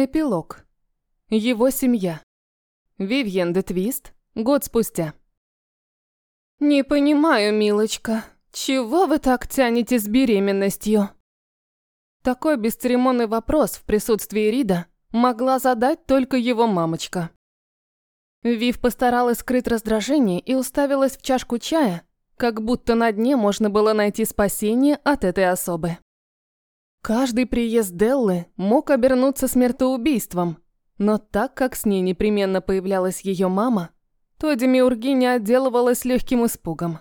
Эпилог. Его семья. Вивьен де Твист. Год спустя. «Не понимаю, милочка, чего вы так тянете с беременностью?» Такой бесцеремонный вопрос в присутствии Рида могла задать только его мамочка. Вив постаралась скрыть раздражение и уставилась в чашку чая, как будто на дне можно было найти спасение от этой особы. Каждый приезд Деллы мог обернуться смертоубийством, но так как с ней непременно появлялась ее мама, то Демиургиня отделывалась легким испугом.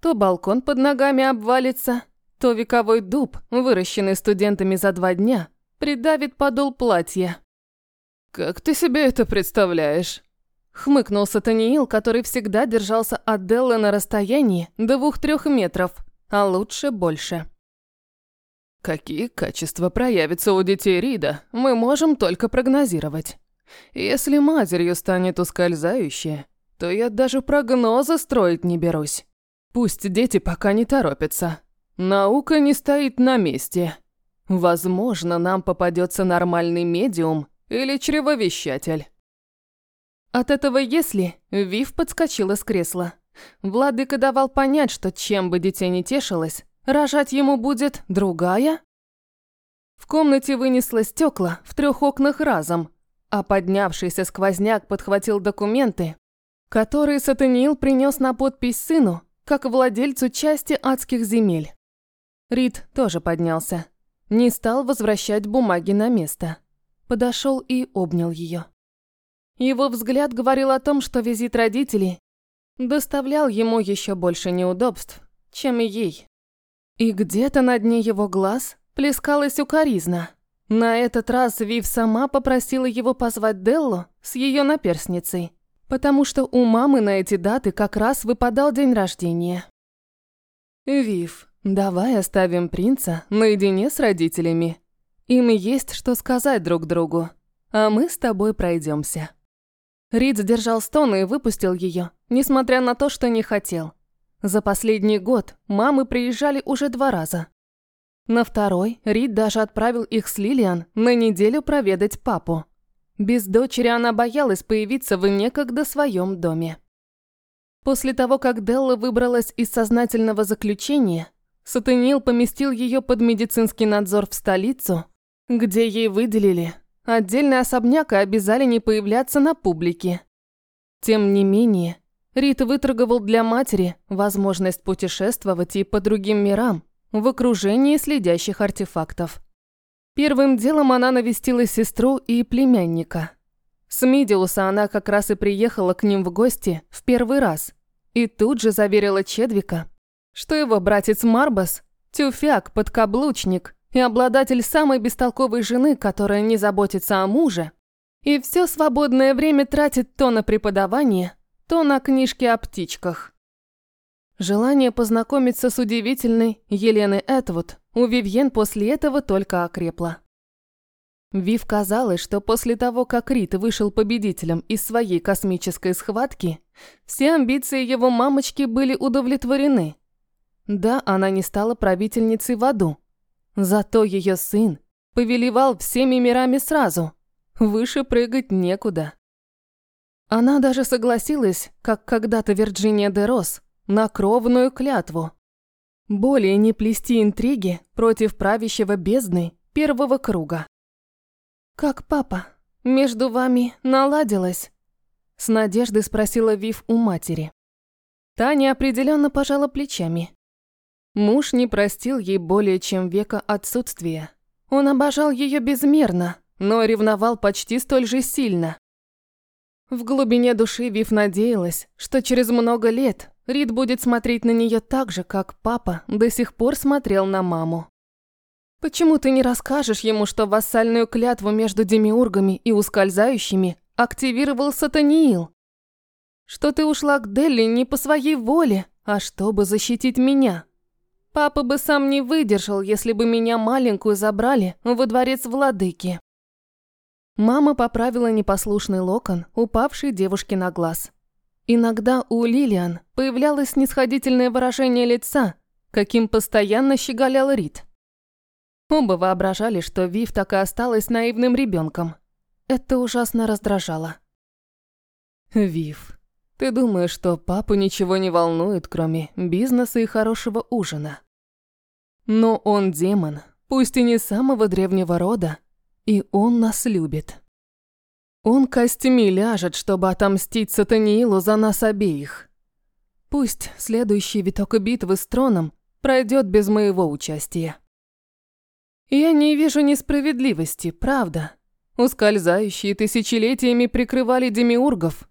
То балкон под ногами обвалится, то вековой дуб, выращенный студентами за два дня, придавит подол платья. «Как ты себе это представляешь?» Хмыкнул Сатаниил, который всегда держался от Деллы на расстоянии двух-трех метров, а лучше больше. Какие качества проявятся у детей Рида, мы можем только прогнозировать. Если матерью станет ускользающая, то я даже прогнозы строить не берусь. Пусть дети пока не торопятся. Наука не стоит на месте. Возможно, нам попадется нормальный медиум или чревовещатель. От этого «если» Вив подскочила с кресла. Владыка давал понять, что чем бы дитя не тешилось, Рожать ему будет другая? В комнате вынесло стекла в трех окнах разом, а поднявшийся сквозняк подхватил документы, которые Сатаниил принес на подпись сыну, как владельцу части адских земель. Рид тоже поднялся. Не стал возвращать бумаги на место. Подошел и обнял ее. Его взгляд говорил о том, что визит родителей доставлял ему еще больше неудобств, чем и ей. И где-то на дне его глаз плескалась укоризна. На этот раз Вив сама попросила его позвать Деллу с ее наперсницей, потому что у мамы на эти даты как раз выпадал день рождения. «Вив, давай оставим принца наедине с родителями. Им есть что сказать друг другу, а мы с тобой пройдемся. Рид сдержал стон и выпустил ее, несмотря на то, что не хотел. За последний год мамы приезжали уже два раза. На второй Рид даже отправил их с Лилиан на неделю проведать папу. Без дочери она боялась появиться в некогда своем доме. После того, как Делла выбралась из сознательного заключения, Сатанил поместил ее под медицинский надзор в столицу, где ей выделили отдельный особняк и обязали не появляться на публике. Тем не менее, Рит выторговал для матери возможность путешествовать и по другим мирам в окружении следящих артефактов. Первым делом она навестила сестру и племянника. С Мидиуса она как раз и приехала к ним в гости в первый раз и тут же заверила Чедвика, что его братец Марбас – тюфяк, подкаблучник и обладатель самой бестолковой жены, которая не заботится о муже, и все свободное время тратит то на преподавание, то на книжки о птичках. Желание познакомиться с удивительной Еленой Этвуд у Вивьен после этого только окрепло. Вив казалось, что после того, как Рит вышел победителем из своей космической схватки, все амбиции его мамочки были удовлетворены. Да, она не стала правительницей в аду. Зато ее сын повелевал всеми мирами сразу. Выше прыгать некуда. Она даже согласилась, как когда-то Вирджиния де Рос, на кровную клятву. Более не плести интриги против правящего бездны первого круга. «Как папа? Между вами наладилось?» С надеждой спросила Вив у матери. Таня определенно пожала плечами. Муж не простил ей более чем века отсутствия. Он обожал ее безмерно, но ревновал почти столь же сильно. В глубине души Вив надеялась, что через много лет Рид будет смотреть на нее так же, как папа до сих пор смотрел на маму. «Почему ты не расскажешь ему, что вассальную клятву между демиургами и ускользающими активировал Сатаниил? Что ты ушла к Делли не по своей воле, а чтобы защитить меня? Папа бы сам не выдержал, если бы меня маленькую забрали во дворец владыки». Мама поправила непослушный локон, упавший девушке на глаз. Иногда у Лилиан появлялось снисходительное выражение лица, каким постоянно щеголял Рид. Оба воображали, что Вив так и осталась наивным ребенком. Это ужасно раздражало. «Вив, ты думаешь, что папу ничего не волнует, кроме бизнеса и хорошего ужина? Но он демон, пусть и не самого древнего рода, и он нас любит. Он костями ляжет, чтобы отомстить Сатаниилу за нас обеих. Пусть следующий виток битвы с троном пройдет без моего участия. Я не вижу несправедливости, правда. Ускользающие тысячелетиями прикрывали демиургов.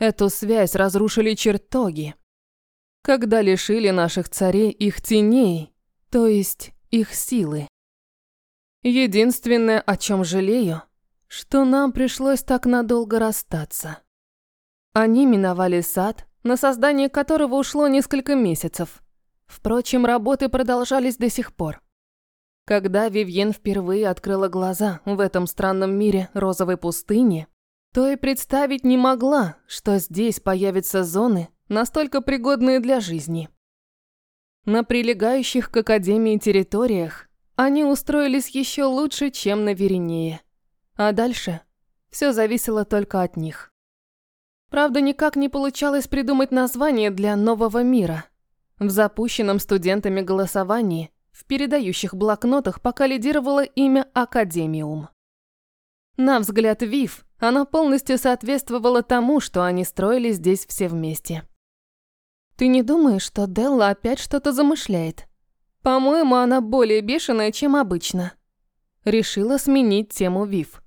Эту связь разрушили чертоги. Когда лишили наших царей их теней, то есть их силы. Единственное, о чем жалею, что нам пришлось так надолго расстаться. Они миновали сад, на создание которого ушло несколько месяцев. Впрочем, работы продолжались до сих пор. Когда Вивьен впервые открыла глаза в этом странном мире розовой пустыни, то и представить не могла, что здесь появятся зоны, настолько пригодные для жизни. На прилегающих к Академии территориях они устроились еще лучше, чем на Веринее. А дальше все зависело только от них. Правда, никак не получалось придумать название для нового мира. В запущенном студентами голосовании в передающих блокнотах пока лидировало имя Академиум. На взгляд Вив, оно полностью соответствовало тому, что они строили здесь все вместе. «Ты не думаешь, что Делла опять что-то замышляет? По-моему, она более бешеная, чем обычно». Решила сменить тему Вив.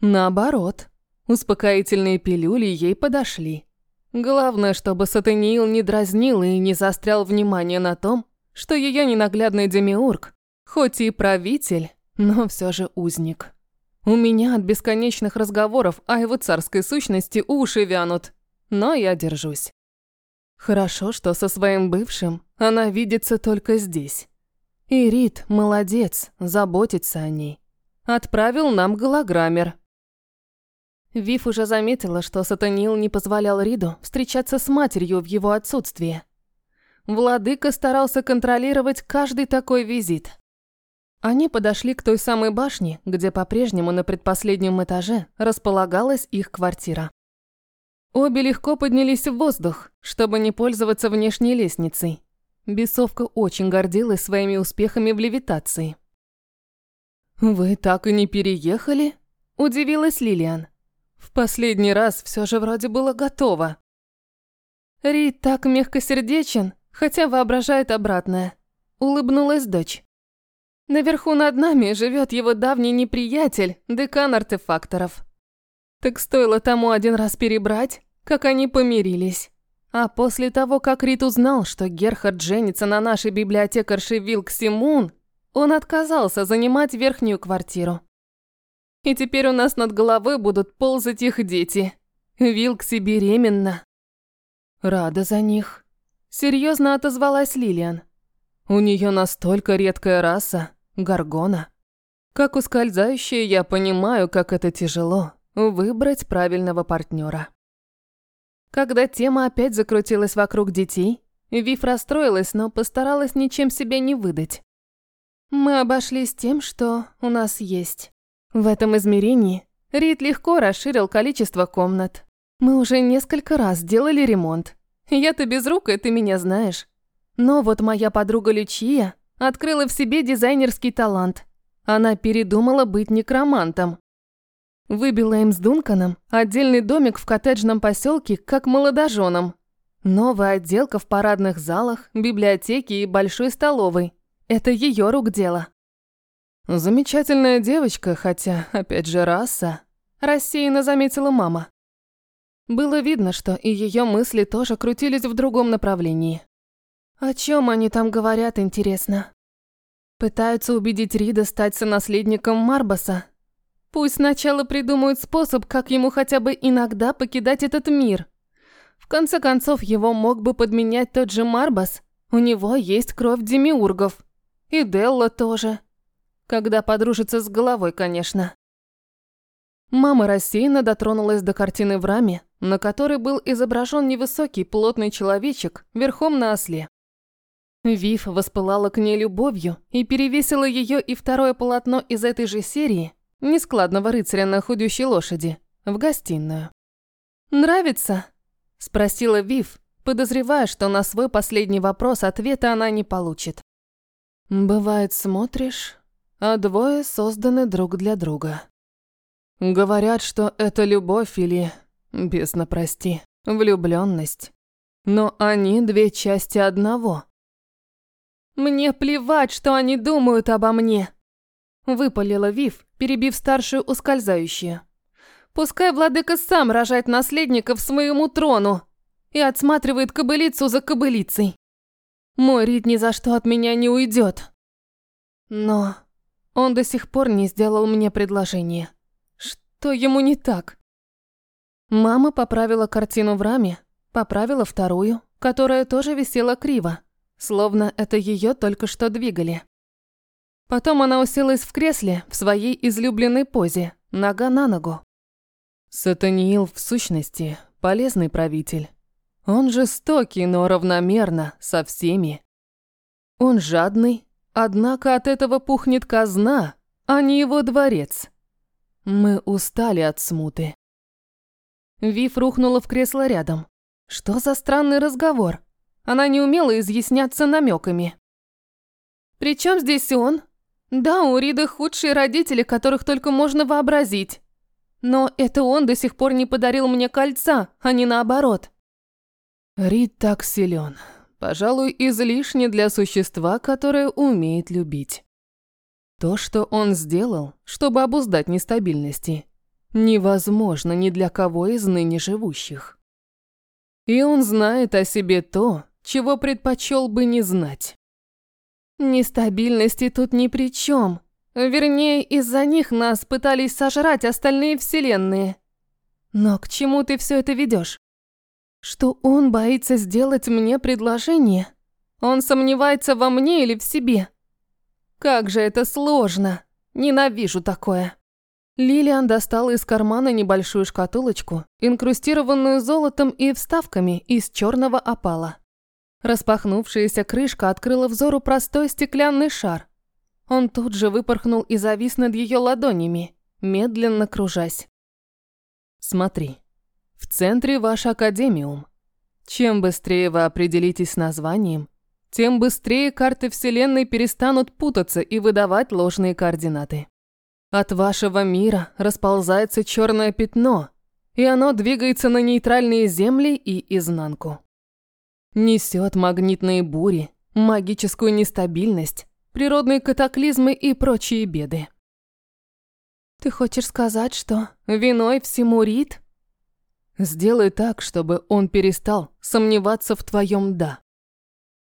Наоборот, успокоительные пилюли ей подошли. Главное, чтобы Сатаниил не дразнил и не застрял внимание на том, что ее ненаглядный демиург, хоть и правитель, но все же узник. У меня от бесконечных разговоров о его царской сущности уши вянут, но я держусь. Хорошо, что со своим бывшим она видится только здесь. И Рит молодец, заботится о ней. Отправил нам голограммер. Вив уже заметила, что Сатанил не позволял Риду встречаться с матерью в его отсутствие. Владыка старался контролировать каждый такой визит. Они подошли к той самой башне, где по-прежнему на предпоследнем этаже располагалась их квартира. Обе легко поднялись в воздух, чтобы не пользоваться внешней лестницей. Бесовка очень гордилась своими успехами в левитации. «Вы так и не переехали?» – удивилась Лилиан. «В последний раз все же вроде было готово». Рид так мягкосердечен, хотя воображает обратное. Улыбнулась дочь. Наверху над нами живет его давний неприятель, декан артефакторов. Так стоило тому один раз перебрать, как они помирились. А после того, как Рит узнал, что Герхард женится на нашей библиотекарше Вилк Симун, он отказался занимать верхнюю квартиру. И теперь у нас над головой будут ползать их дети. Вилкси беременна. Рада за них. Серьезно отозвалась Лилиан. У нее настолько редкая раса, Гаргона. Как ускользающая, я понимаю, как это тяжело выбрать правильного партнера. Когда тема опять закрутилась вокруг детей, Вив расстроилась, но постаралась ничем себя не выдать. Мы обошлись тем, что у нас есть. В этом измерении Рид легко расширил количество комнат. Мы уже несколько раз делали ремонт, я-то безрукая, ты меня знаешь. Но вот моя подруга Лючия открыла в себе дизайнерский талант. Она передумала быть некромантом. Выбила им с Дунканом отдельный домик в коттеджном поселке как молодоженам. Новая отделка в парадных залах, библиотеке и большой столовой. Это ее рук дело. Замечательная девочка, хотя, опять же, раса. Рассеянно заметила мама. Было видно, что и ее мысли тоже крутились в другом направлении. О чем они там говорят, интересно? Пытаются убедить Рида стать сонаследником Марбаса? Пусть сначала придумают способ, как ему хотя бы иногда покидать этот мир. В конце концов, его мог бы подменять тот же Марбас. У него есть кровь демиургов. И Делла тоже. Когда подружится с головой, конечно. Мама рассеянно дотронулась до картины в раме, на которой был изображен невысокий плотный человечек верхом на осле. Вив воспылала к ней любовью и перевесила ее и второе полотно из этой же серии, нескладного рыцаря на худющей лошади, в гостиную. «Нравится?» – спросила Вив, подозревая, что на свой последний вопрос ответа она не получит. «Бывает, смотришь, а двое созданы друг для друга. Говорят, что это любовь или, бездна прости, влюбленность. Но они две части одного». «Мне плевать, что они думают обо мне!» Выпалила Вив, перебив старшую ускользающую. «Пускай владыка сам рожает наследников своему трону и отсматривает кобылицу за кобылицей. Мой Рид ни за что от меня не уйдет. Но он до сих пор не сделал мне предложение. Что ему не так? Мама поправила картину в раме, поправила вторую, которая тоже висела криво, словно это ее только что двигали. Потом она уселась в кресле в своей излюбленной позе, нога на ногу. Сатаниил, в сущности, полезный правитель. Он жестокий, но равномерно, со всеми. Он жадный, однако от этого пухнет казна, а не его дворец. Мы устали от смуты. Вив рухнула в кресло рядом. Что за странный разговор? Она не умела изъясняться намеками. «При чем здесь он?» Да, у Рида худшие родители, которых только можно вообразить. Но это он до сих пор не подарил мне кольца, а не наоборот. Рид так силен. Пожалуй, излишне для существа, которое умеет любить. То, что он сделал, чтобы обуздать нестабильности, невозможно ни для кого из ныне живущих. И он знает о себе то, чего предпочел бы не знать. Нестабильности тут ни при чем. Вернее, из-за них нас пытались сожрать остальные вселенные. Но к чему ты все это ведешь? Что он боится сделать мне предложение? Он сомневается во мне или в себе? Как же это сложно. Ненавижу такое. Лилиан достала из кармана небольшую шкатулочку, инкрустированную золотом и вставками из черного опала. Распахнувшаяся крышка открыла взору простой стеклянный шар. Он тут же выпорхнул и завис над ее ладонями, медленно кружась. «Смотри, в центре ваш академиум. Чем быстрее вы определитесь с названием, тем быстрее карты Вселенной перестанут путаться и выдавать ложные координаты. От вашего мира расползается черное пятно, и оно двигается на нейтральные земли и изнанку. Несет магнитные бури, магическую нестабильность, природные катаклизмы и прочие беды. Ты хочешь сказать, что виной всему Рид? Сделай так, чтобы он перестал сомневаться в твоем «да».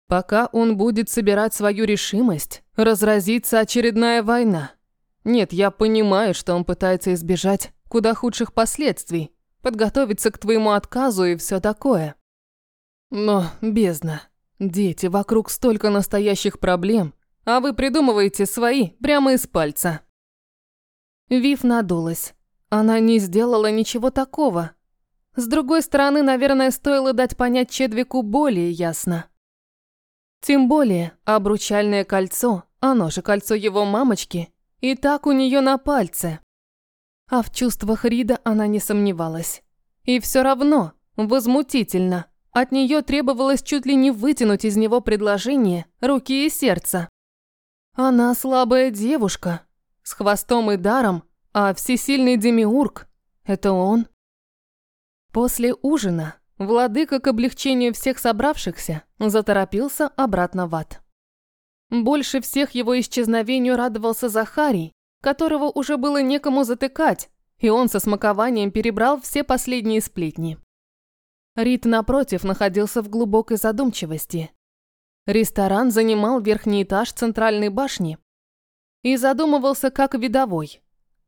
Пока он будет собирать свою решимость, разразится очередная война. Нет, я понимаю, что он пытается избежать куда худших последствий, подготовиться к твоему отказу и все такое. Но, бездна, дети, вокруг столько настоящих проблем, а вы придумываете свои прямо из пальца. Вив надулась. Она не сделала ничего такого. С другой стороны, наверное, стоило дать понять Чедвику более ясно. Тем более, обручальное кольцо, оно же кольцо его мамочки, и так у нее на пальце. А в чувствах Рида она не сомневалась. И все равно, возмутительно, от нее требовалось чуть ли не вытянуть из него предложение руки и сердца. Она слабая девушка, с хвостом и даром, а всесильный демиург – это он. После ужина владыка к облегчению всех собравшихся заторопился обратно в ад. Больше всех его исчезновению радовался Захарий, которого уже было некому затыкать, и он со смакованием перебрал все последние сплетни. Рит, напротив, находился в глубокой задумчивости. Ресторан занимал верхний этаж центральной башни и задумывался как видовой.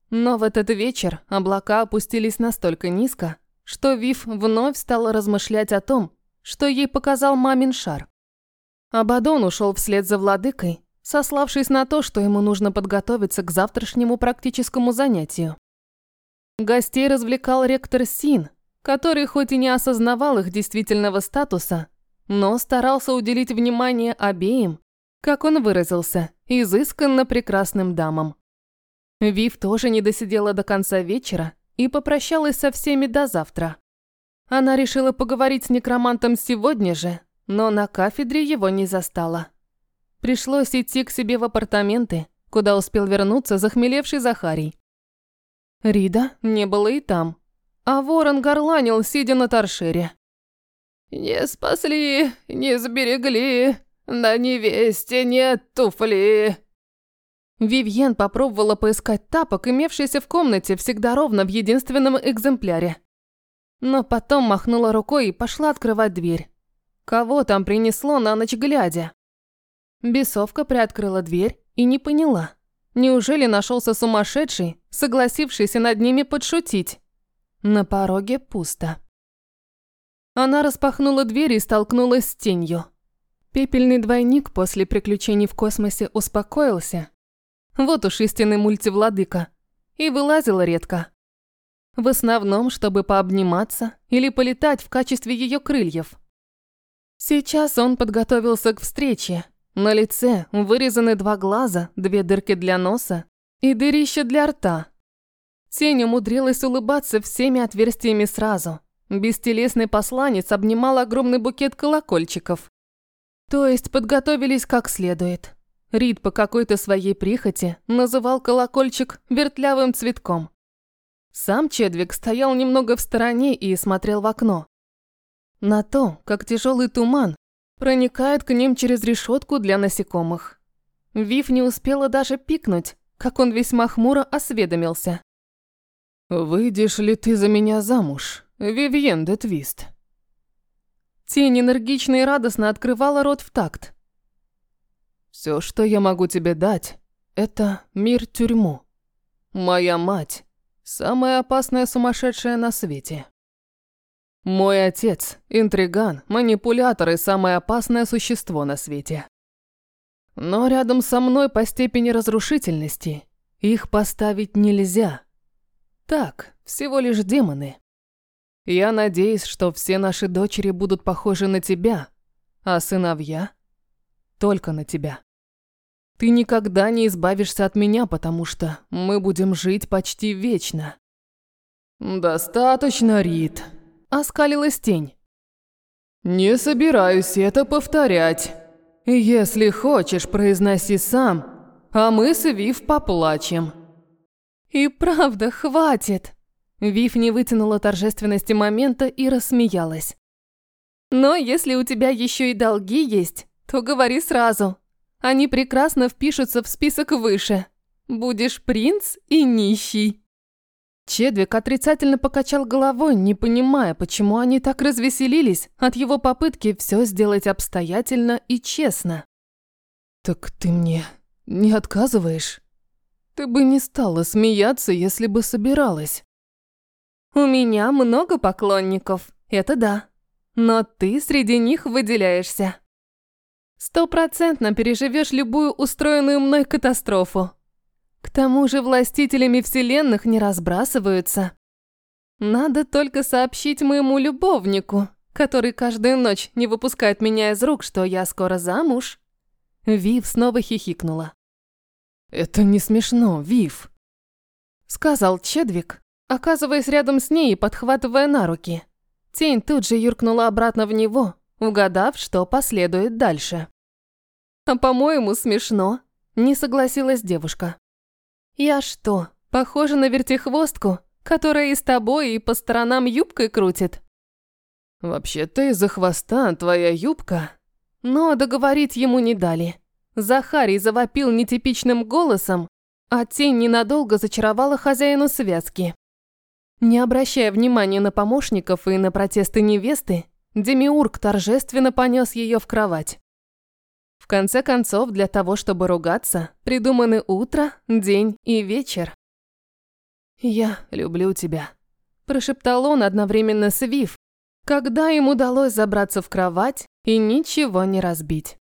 Но в этот вечер облака опустились настолько низко, что Вив вновь стала размышлять о том, что ей показал мамин шар. Абадон ушел вслед за владыкой, сославшись на то, что ему нужно подготовиться к завтрашнему практическому занятию. Гостей развлекал ректор Син, который хоть и не осознавал их действительного статуса, но старался уделить внимание обеим, как он выразился, изысканно прекрасным дамам. Вив тоже не досидела до конца вечера и попрощалась со всеми до завтра. Она решила поговорить с некромантом сегодня же, но на кафедре его не застала. Пришлось идти к себе в апартаменты, куда успел вернуться захмелевший Захарий. Рида не было и там, а ворон горланил, сидя на торшере. «Не спасли, не сберегли, на невесте нет туфли». Вивьен попробовала поискать тапок, имевшийся в комнате всегда ровно в единственном экземпляре. Но потом махнула рукой и пошла открывать дверь. Кого там принесло на ночь глядя? Бесовка приоткрыла дверь и не поняла. Неужели нашелся сумасшедший, согласившийся над ними подшутить? На пороге пусто. Она распахнула дверь и столкнулась с тенью. Пепельный двойник после приключений в космосе успокоился. Вот уж истинный мультивладыка. И вылазила редко. В основном, чтобы пообниматься или полетать в качестве ее крыльев. Сейчас он подготовился к встрече. На лице вырезаны два глаза, две дырки для носа и дырище для рта. Тень умудрилась улыбаться всеми отверстиями сразу – Бестелесный посланец обнимал огромный букет колокольчиков. То есть подготовились как следует. Рид по какой-то своей прихоти называл колокольчик вертлявым цветком. Сам Чедвик стоял немного в стороне и смотрел в окно. На то, как тяжелый туман проникает к ним через решетку для насекомых. Вив не успела даже пикнуть, как он весьма хмуро осведомился. «Выйдешь ли ты за меня замуж?» Вивьен де Твист. Тень энергично и радостно открывала рот в такт. Все, что я могу тебе дать, это мир-тюрьму. Моя мать – самая опасная сумасшедшая на свете. Мой отец – интриган, манипулятор и самое опасное существо на свете. Но рядом со мной по степени разрушительности их поставить нельзя. Так, всего лишь демоны. Я надеюсь, что все наши дочери будут похожи на тебя, а сыновья – только на тебя. Ты никогда не избавишься от меня, потому что мы будем жить почти вечно». «Достаточно, Рит», – оскалилась тень. «Не собираюсь это повторять. Если хочешь, произноси сам, а мы с Вив поплачем». «И правда, хватит!» Вив не вытянула торжественности момента и рассмеялась. «Но если у тебя еще и долги есть, то говори сразу. Они прекрасно впишутся в список выше. Будешь принц и нищий». Чедвик отрицательно покачал головой, не понимая, почему они так развеселились от его попытки все сделать обстоятельно и честно. «Так ты мне не отказываешь? Ты бы не стала смеяться, если бы собиралась». У меня много поклонников, это да. Но ты среди них выделяешься. Стопроцентно переживешь любую устроенную мной катастрофу. К тому же властителями вселенных не разбрасываются. Надо только сообщить моему любовнику, который каждую ночь не выпускает меня из рук, что я скоро замуж. Вив снова хихикнула. «Это не смешно, Вив», — сказал Чедвик, оказываясь рядом с ней и подхватывая на руки. Тень тут же юркнула обратно в него, угадав, что последует дальше. «А по-моему, смешно», – не согласилась девушка. «Я что, похожа на вертихвостку, которая и с тобой, и по сторонам юбкой крутит?» «Вообще-то из-за хвоста твоя юбка...» Но договорить ему не дали. Захарий завопил нетипичным голосом, а тень ненадолго зачаровала хозяину связки. Не обращая внимания на помощников и на протесты невесты, Демиург торжественно понес ее в кровать. В конце концов, для того, чтобы ругаться, придуманы утро, день и вечер. «Я люблю тебя», – прошептал он одновременно с Вив, когда им удалось забраться в кровать и ничего не разбить.